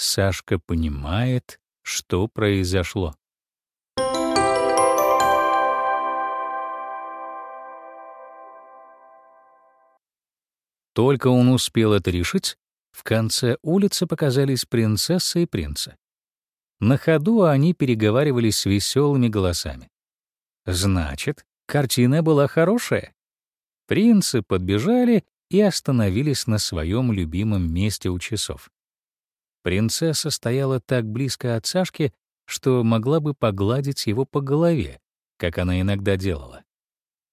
Сашка понимает, что произошло. Только он успел это решить, в конце улицы показались принцесса и принца. На ходу они переговаривались с веселыми голосами. Значит, картина была хорошая. Принцы подбежали и остановились на своем любимом месте у часов. Принцесса стояла так близко от Сашки, что могла бы погладить его по голове, как она иногда делала.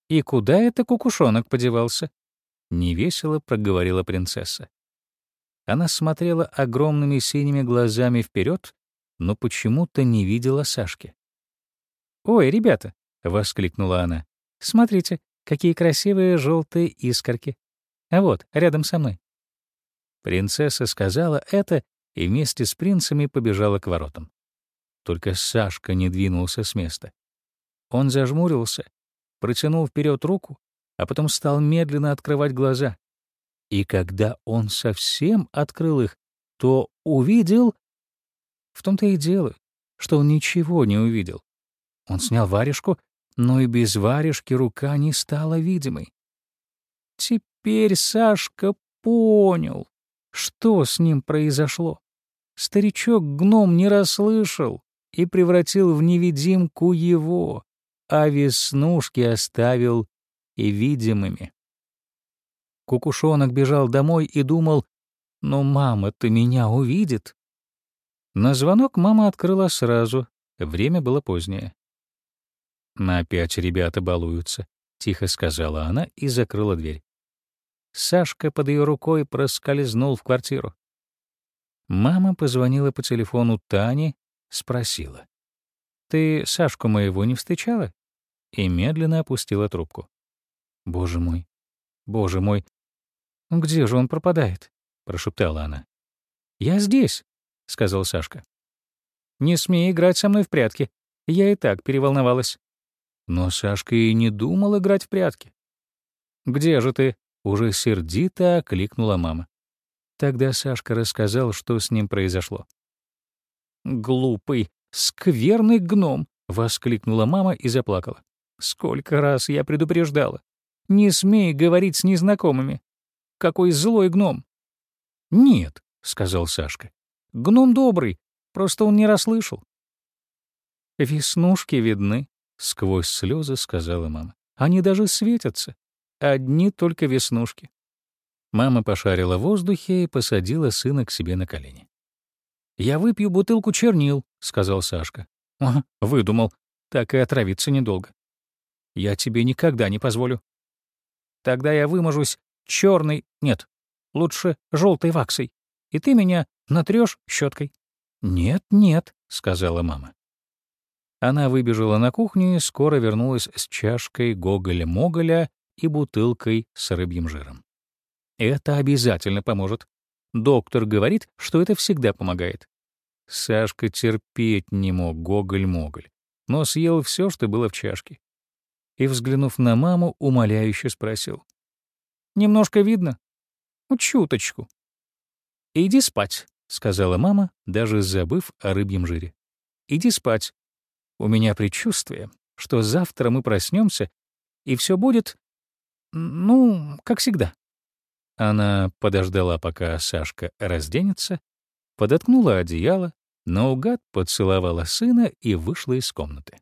«И куда это кукушонок подевался?» — невесело проговорила принцесса. Она смотрела огромными синими глазами вперед, но почему-то не видела Сашки. «Ой, ребята!» — воскликнула она. «Смотрите, какие красивые желтые искорки. А вот, рядом со мной». Принцесса сказала это и вместе с принцами побежала к воротам. Только Сашка не двинулся с места. Он зажмурился, протянул вперед руку, а потом стал медленно открывать глаза. И когда он совсем открыл их, то увидел... В том-то и дело, что он ничего не увидел. Он снял варежку, но и без варежки рука не стала видимой. Теперь Сашка понял, что с ним произошло. Старичок-гном не расслышал и превратил в невидимку его, а веснушки оставил и видимыми. Кукушонок бежал домой и думал, «Ну, мама-то меня увидит». На звонок мама открыла сразу, время было позднее. «Опять ребята балуются», — тихо сказала она и закрыла дверь. Сашка под ее рукой проскользнул в квартиру. Мама позвонила по телефону Тане, спросила. «Ты Сашку моего не встречала?» И медленно опустила трубку. «Боже мой, боже мой, где же он пропадает?» — прошептала она. «Я здесь», — сказал Сашка. «Не смей играть со мной в прятки. Я и так переволновалась». Но Сашка и не думал играть в прятки. «Где же ты?» — уже сердито окликнула мама. Тогда Сашка рассказал, что с ним произошло. «Глупый, скверный гном!» — воскликнула мама и заплакала. «Сколько раз я предупреждала! Не смей говорить с незнакомыми! Какой злой гном!» «Нет», — сказал Сашка. «Гном добрый, просто он не расслышал». «Веснушки видны», — сквозь слезы сказала мама. «Они даже светятся. Одни только веснушки». Мама пошарила в воздухе и посадила сына к себе на колени. «Я выпью бутылку чернил», — сказал Сашка. «Ага, выдумал. Так и отравиться недолго. Я тебе никогда не позволю. Тогда я выможусь черной, нет, лучше желтой ваксой, и ты меня натрешь щеткой. Нет, нет, сказала мама. Она выбежала на кухню и скоро вернулась с чашкой гоголя-моголя и бутылкой с рыбьим жиром. Это обязательно поможет. Доктор говорит, что это всегда помогает. Сашка терпеть не мог гоголь-моголь, но съел все, что было в чашке. И, взглянув на маму, умоляюще спросил. «Немножко видно? Ну, чуточку». «Иди спать», — сказала мама, даже забыв о рыбьем жире. «Иди спать. У меня предчувствие, что завтра мы проснемся, и все будет, ну, как всегда». Она подождала, пока Сашка разденется, подоткнула одеяло, наугад поцеловала сына и вышла из комнаты.